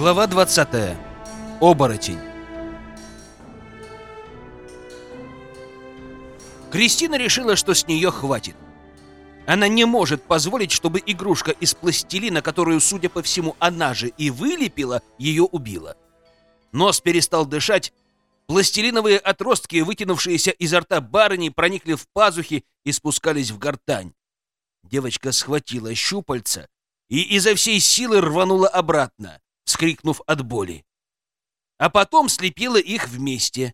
Глава 20. Оборотень. Кристина решила, что с нее хватит. Она не может позволить, чтобы игрушка из пластилина, которую, судя по всему, она же и вылепила, ее убила. Нос перестал дышать, пластилиновые отростки, вытянувшиеся изо рта барыни, проникли в пазухи и спускались в гортань. Девочка схватила щупальца и изо всей силы рванула обратно, вскрикнув от боли. А потом слепила их вместе.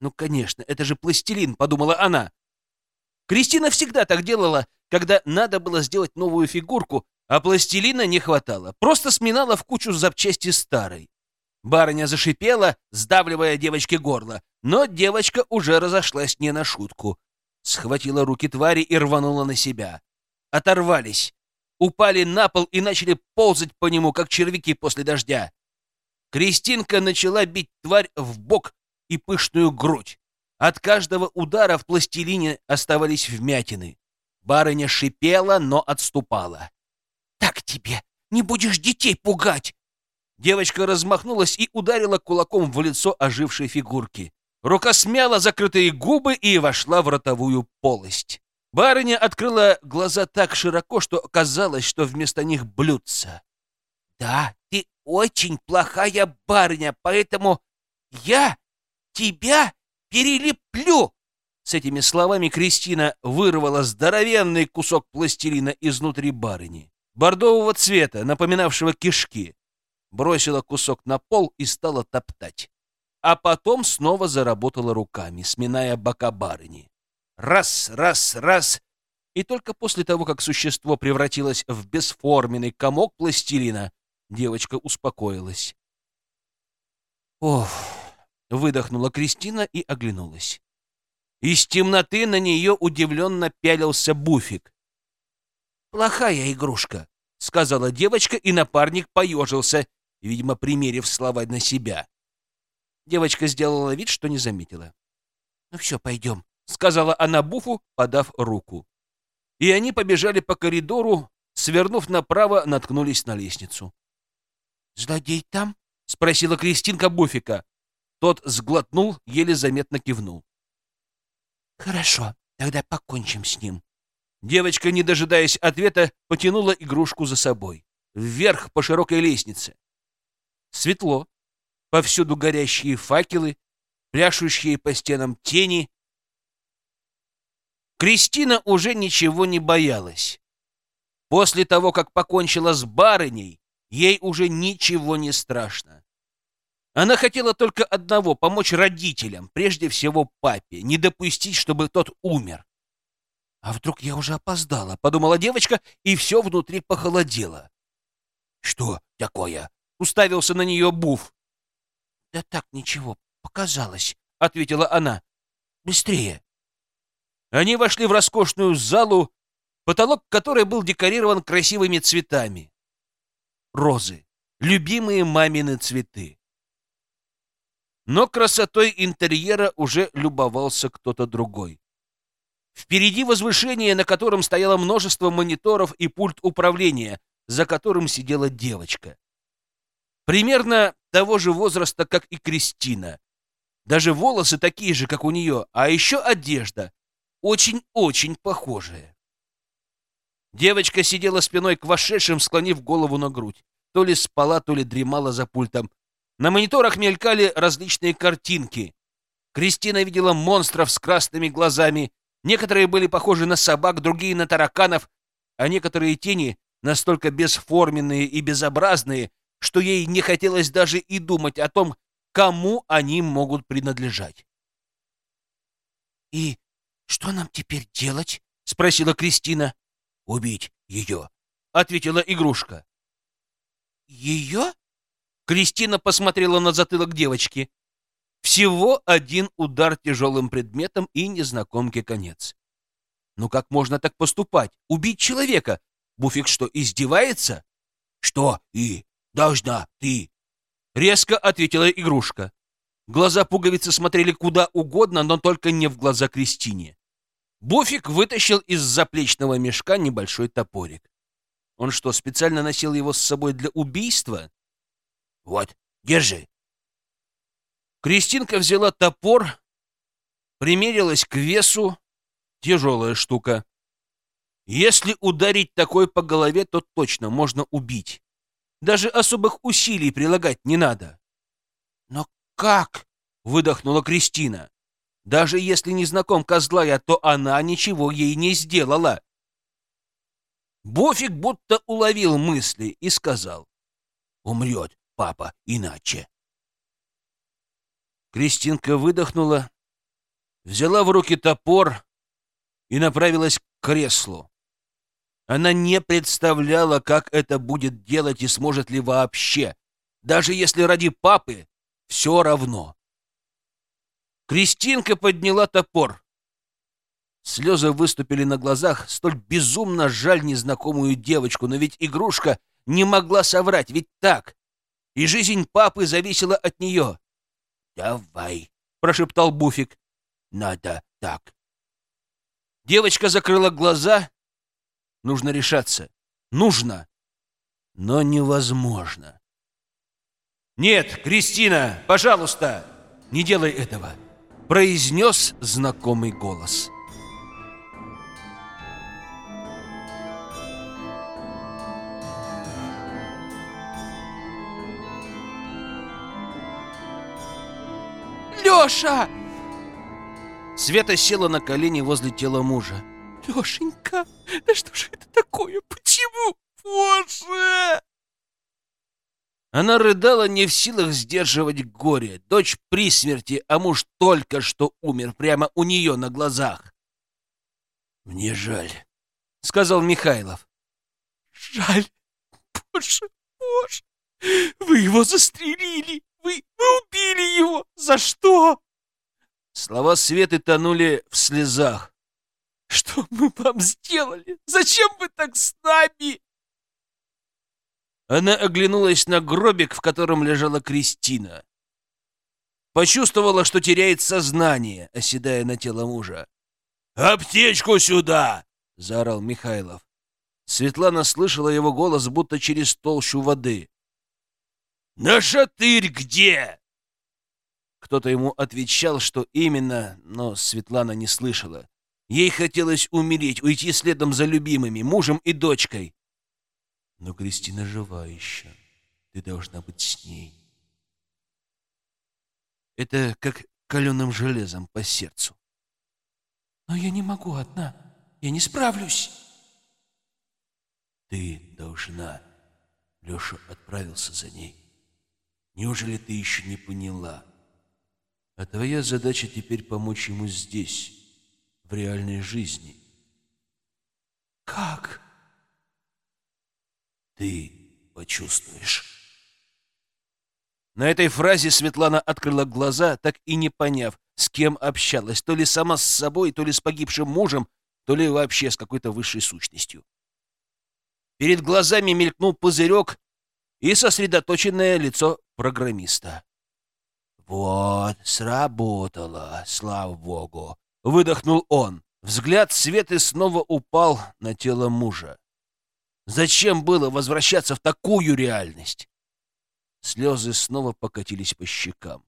«Ну, конечно, это же пластилин», — подумала она. Кристина всегда так делала, когда надо было сделать новую фигурку, а пластилина не хватало. Просто сминала в кучу запчасти старой. Барыня зашипела, сдавливая девочке горло, но девочка уже разошлась не на шутку. Схватила руки твари и рванула на себя. Оторвались упали на пол и начали ползать по нему, как червяки после дождя. Кристинка начала бить тварь в бок и пышную грудь. От каждого удара в пластилине оставались вмятины. Барыня шипела, но отступала. «Так тебе! Не будешь детей пугать!» Девочка размахнулась и ударила кулаком в лицо ожившей фигурки. Рука смяла закрытые губы и вошла в ротовую полость. Барыня открыла глаза так широко, что казалось, что вместо них блюдца. «Да, ты очень плохая барыня, поэтому я тебя перелеплю!» С этими словами Кристина вырвала здоровенный кусок пластилина изнутри барыни, бордового цвета, напоминавшего кишки, бросила кусок на пол и стала топтать. А потом снова заработала руками, сминая бока барыни. Раз, раз, раз. И только после того, как существо превратилось в бесформенный комок пластилина, девочка успокоилась. «Ох!» — выдохнула Кристина и оглянулась. Из темноты на нее удивленно пялился Буфик. «Плохая игрушка», — сказала девочка, и напарник поежился, видимо, примерив слова на себя. Девочка сделала вид, что не заметила. «Ну все, пойдем», — сказала она Буфу, подав руку. И они побежали по коридору, свернув направо, наткнулись на лестницу. «Злодей там?» — спросила Кристинка Буфика. Тот сглотнул, еле заметно кивнул. «Хорошо, тогда покончим с ним». Девочка, не дожидаясь ответа, потянула игрушку за собой. Вверх по широкой лестнице. Светло. Повсюду горящие факелы, пляшущие по стенам тени, Кристина уже ничего не боялась. После того, как покончила с барыней, ей уже ничего не страшно. Она хотела только одного — помочь родителям, прежде всего папе, не допустить, чтобы тот умер. «А вдруг я уже опоздала?» — подумала девочка, и все внутри похолодело. «Что такое?» — уставился на нее Буф. «Да так ничего, показалось», — ответила она. «Быстрее!» Они вошли в роскошную залу, потолок которой был декорирован красивыми цветами. Розы, любимые мамины цветы. Но красотой интерьера уже любовался кто-то другой. Впереди возвышение, на котором стояло множество мониторов и пульт управления, за которым сидела девочка. Примерно того же возраста, как и Кристина. Даже волосы такие же, как у нее, а еще одежда, очень-очень похожие. Девочка сидела спиной к вошедшим, склонив голову на грудь. То ли спала, то ли дремала за пультом. На мониторах мелькали различные картинки. Кристина видела монстров с красными глазами. Некоторые были похожи на собак, другие — на тараканов, а некоторые тени настолько бесформенные и безобразные, что ей не хотелось даже и думать о том, кому они могут принадлежать. «И «Что нам теперь делать?» — спросила Кристина. «Убить ее», — ответила игрушка. «Ее?» Кристина посмотрела на затылок девочки. Всего один удар тяжелым предметом и незнакомке конец. Ну как можно так поступать? Убить человека? Буфик что, издевается? Что и должна ты? Резко ответила игрушка. Глаза пуговицы смотрели куда угодно, но только не в глаза Кристине. Буфик вытащил из заплечного мешка небольшой топорик. Он что, специально носил его с собой для убийства? Вот, держи. Кристинка взяла топор, примерилась к весу. Тяжелая штука. Если ударить такой по голове, то точно можно убить. Даже особых усилий прилагать не надо. Но как? Выдохнула Кристина. Даже если не знакомка злая, то она ничего ей не сделала. Бофик будто уловил мысли и сказал. Умрет папа иначе. Кристинка выдохнула, взяла в руки топор и направилась к креслу. Она не представляла, как это будет делать и сможет ли вообще. Даже если ради папы, все равно. Кристинка подняла топор. Слезы выступили на глазах, столь безумно жаль незнакомую девочку, но ведь игрушка не могла соврать, ведь так. И жизнь папы зависела от нее. «Давай», — прошептал Буфик. «Надо так». Девочка закрыла глаза. Нужно решаться. Нужно. Но невозможно. «Нет, Кристина, пожалуйста, не делай этого!» Произнес знакомый голос. Леша!» Света села на колени возле тела мужа. «Лешенька, да что же это такое? Почему? Боже!» Она рыдала не в силах сдерживать горе. Дочь при смерти, а муж только что умер прямо у нее на глазах. «Мне жаль», — сказал Михайлов. «Жаль? Боже, боже! Вы его застрелили! Вы, вы убили его! За что?» Слова Светы тонули в слезах. «Что мы вам сделали? Зачем вы так с нами?» Она оглянулась на гробик, в котором лежала Кристина. Почувствовала, что теряет сознание, оседая на тело мужа. «Аптечку сюда!» — заорал Михайлов. Светлана слышала его голос, будто через толщу воды. «Нашатырь где?» Кто-то ему отвечал, что именно, но Светлана не слышала. Ей хотелось умереть, уйти следом за любимыми, мужем и дочкой. Но Кристина жива еще. Ты должна быть с ней. Это как каленым железом по сердцу. Но я не могу одна. Я не справлюсь. Ты должна. Леша отправился за ней. Неужели ты еще не поняла? А твоя задача теперь помочь ему здесь, в реальной жизни. Как? Ты почувствуешь. На этой фразе Светлана открыла глаза, так и не поняв, с кем общалась, то ли сама с собой, то ли с погибшим мужем, то ли вообще с какой-то высшей сущностью. Перед глазами мелькнул пузырек и сосредоточенное лицо программиста. «Вот, сработало, слава богу!» — выдохнул он. Взгляд Светы снова упал на тело мужа. Зачем было возвращаться в такую реальность? Слезы снова покатились по щекам.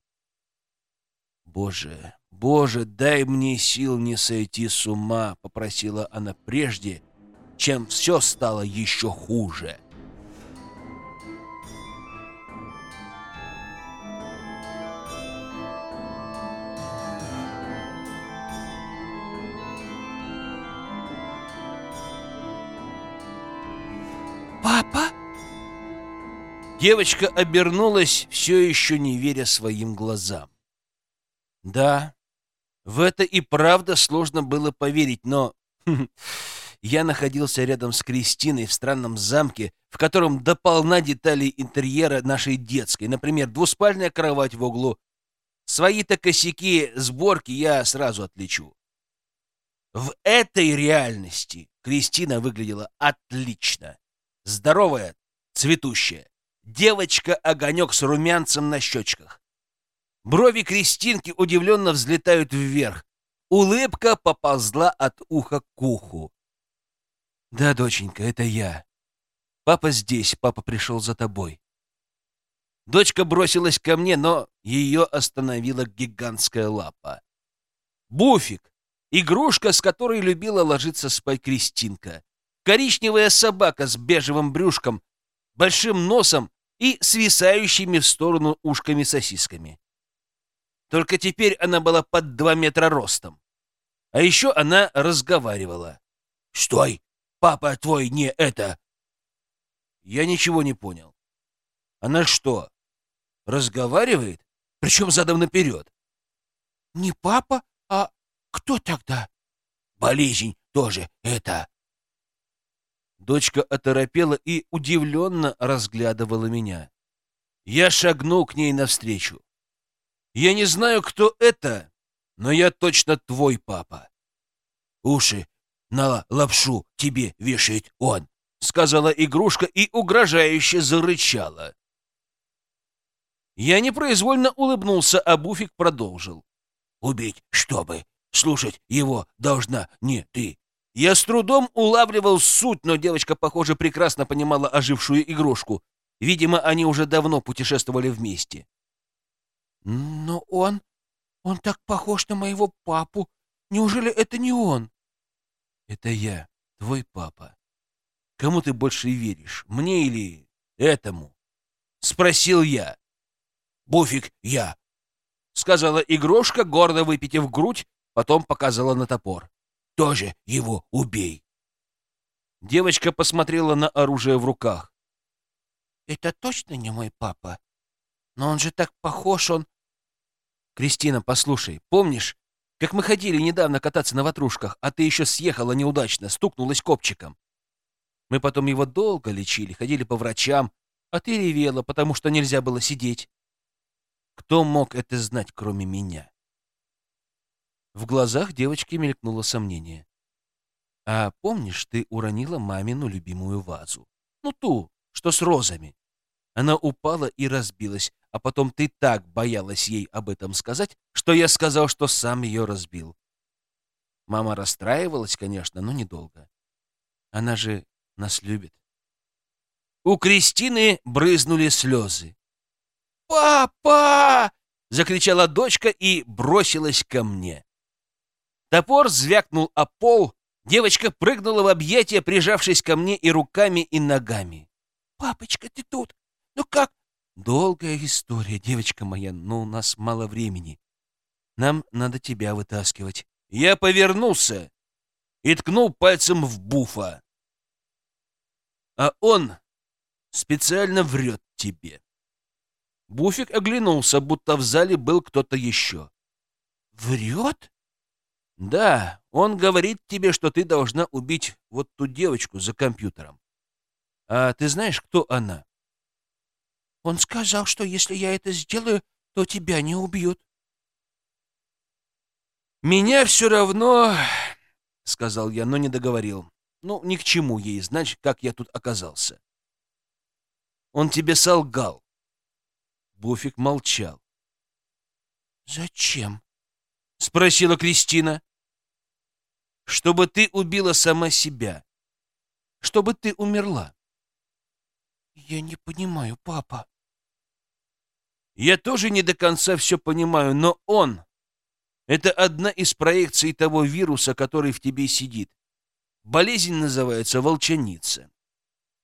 «Боже, Боже, дай мне сил не сойти с ума», — попросила она прежде, чем все стало еще хуже. Девочка обернулась, все еще не веря своим глазам. Да, в это и правда сложно было поверить, но я находился рядом с Кристиной в странном замке, в котором дополна деталей интерьера нашей детской. Например, двуспальная кровать в углу. Свои-то косяки сборки я сразу отличу. В этой реальности Кристина выглядела отлично. Здоровая, цветущая. Девочка-огонек с румянцем на щечках. Брови Кристинки удивленно взлетают вверх. Улыбка поползла от уха к уху. «Да, доченька, это я. Папа здесь, папа пришел за тобой». Дочка бросилась ко мне, но ее остановила гигантская лапа. Буфик, игрушка, с которой любила ложиться спать Кристинка. Коричневая собака с бежевым брюшком, большим носом и свисающими в сторону ушками-сосисками. Только теперь она была под два метра ростом. А еще она разговаривала. «Стой! Папа твой не это!» Я ничего не понял. Она что, разговаривает? Причем задом наперед. «Не папа, а кто тогда?» «Болезнь тоже это!» Дочка оторопела и удивленно разглядывала меня. Я шагнул к ней навстречу. «Я не знаю, кто это, но я точно твой папа». «Уши на лапшу тебе вешает он», — сказала игрушка и угрожающе зарычала. Я непроизвольно улыбнулся, а Буфик продолжил. «Убить, чтобы слушать его должна не ты». Я с трудом улавливал суть, но девочка, похоже, прекрасно понимала ожившую игрушку. Видимо, они уже давно путешествовали вместе. «Но он... он так похож на моего папу. Неужели это не он?» «Это я, твой папа. Кому ты больше веришь, мне или этому?» — спросил я. «Буфик я», — сказала игрушка, гордо выпитив грудь, потом показала на топор. «Тоже его убей». Девочка посмотрела на оружие в руках. «Это точно не мой папа? Но он же так похож, он...» «Кристина, послушай, помнишь, как мы ходили недавно кататься на ватрушках, а ты еще съехала неудачно, стукнулась копчиком? Мы потом его долго лечили, ходили по врачам, а ты ревела, потому что нельзя было сидеть. Кто мог это знать, кроме меня? В глазах девочки мелькнуло сомнение. А помнишь, ты уронила мамину любимую вазу? Ну, ту, что с розами. Она упала и разбилась, а потом ты так боялась ей об этом сказать, что я сказал, что сам ее разбил. Мама расстраивалась, конечно, но недолго. Она же нас любит. У Кристины брызнули слезы. «Папа!» — закричала дочка и бросилась ко мне. Топор звякнул о пол, девочка прыгнула в объятия, прижавшись ко мне и руками, и ногами. «Папочка, ты тут? Ну как?» «Долгая история, девочка моя, но у нас мало времени. Нам надо тебя вытаскивать». Я повернулся и ткнул пальцем в буфа а он специально врет тебе. Буфик оглянулся, будто в зале был кто-то еще. «Врет?» «Да, он говорит тебе, что ты должна убить вот ту девочку за компьютером. А ты знаешь, кто она?» «Он сказал, что если я это сделаю, то тебя не убьют». «Меня все равно...» — сказал я, но не договорил. Ну, ни к чему ей знать, как я тут оказался. Он тебе солгал. Буфик молчал. «Зачем?» — спросила Кристина. «Чтобы ты убила сама себя. Чтобы ты умерла». «Я не понимаю, папа». «Я тоже не до конца все понимаю, но он — это одна из проекций того вируса, который в тебе сидит. Болезнь называется волчаница.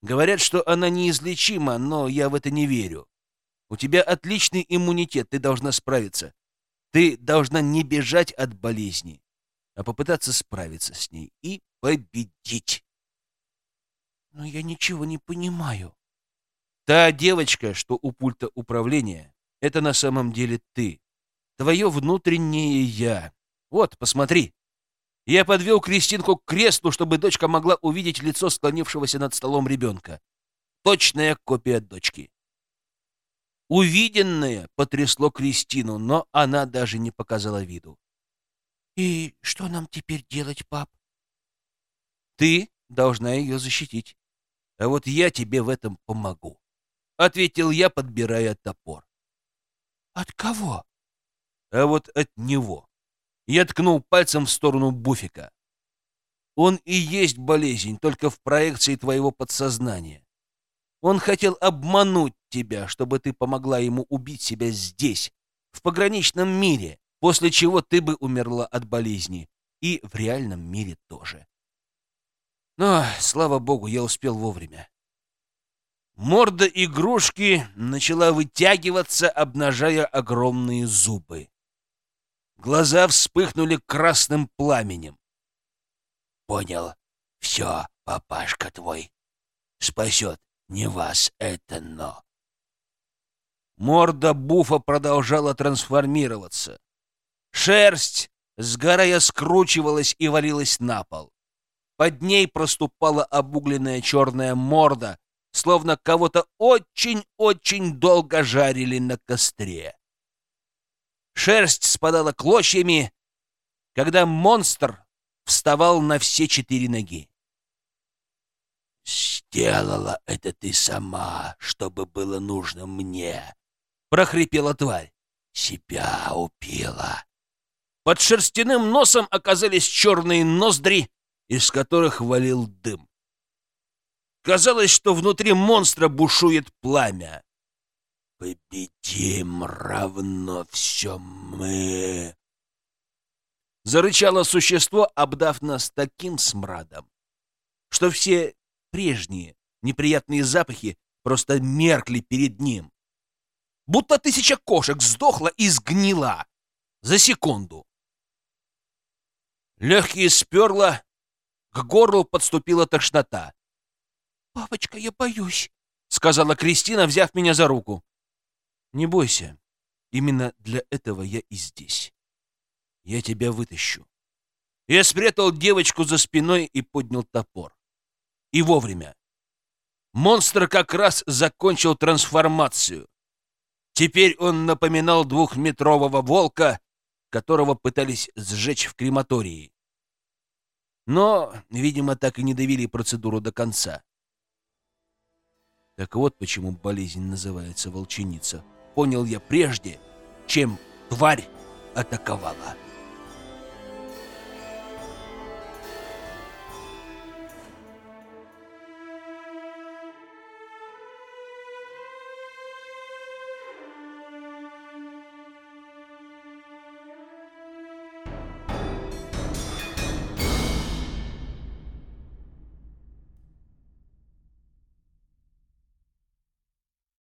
Говорят, что она неизлечима, но я в это не верю. У тебя отличный иммунитет, ты должна справиться. Ты должна не бежать от болезни, а попытаться справиться с ней и победить. Но я ничего не понимаю. Та девочка, что у пульта управления, это на самом деле ты. Твое внутреннее «я». Вот, посмотри. Я подвел Кристинку к креслу, чтобы дочка могла увидеть лицо склонившегося над столом ребенка. Точная копия дочки. Увиденное потрясло Кристину, но она даже не показала виду. «И что нам теперь делать, пап?» «Ты должна ее защитить. А вот я тебе в этом помогу», — ответил я, подбирая топор. «От кого?» «А вот от него». Я ткнул пальцем в сторону Буфика. Он и есть болезнь, только в проекции твоего подсознания. Он хотел обмануть тебя, чтобы ты помогла ему убить себя здесь, в пограничном мире, после чего ты бы умерла от болезни. И в реальном мире тоже. Но, слава богу, я успел вовремя. Морда игрушки начала вытягиваться, обнажая огромные зубы. Глаза вспыхнули красным пламенем. Понял. Все, папашка твой. Спасет не вас это, но... Морда Буфа продолжала трансформироваться. Шерсть, сгорая, скручивалась и валилась на пол. Под ней проступала обугленная черная морда, словно кого-то очень-очень долго жарили на костре. Шерсть спадала клочьями, когда монстр вставал на все четыре ноги. «Сделала это ты сама, чтобы было нужно мне», — прохрипела тварь. «Себя убила». Под шерстяным носом оказались черные ноздри, из которых валил дым. Казалось, что внутри монстра бушует пламя. «Победим равно все мы!» Зарычало существо, обдав нас таким смрадом, что все прежние неприятные запахи просто меркли перед ним. Будто тысяча кошек сдохла и сгнила за секунду. Легкие сперла, к горлу подступила тошнота. «Папочка, я боюсь», — сказала Кристина, взяв меня за руку. «Не бойся. Именно для этого я и здесь. Я тебя вытащу». Я спрятал девочку за спиной и поднял топор. И вовремя. Монстр как раз закончил трансформацию. Теперь он напоминал двухметрового волка, которого пытались сжечь в крематории. Но, видимо, так и не довели процедуру до конца. Так вот почему болезнь называется волченица. Понял я прежде, чем тварь атаковала.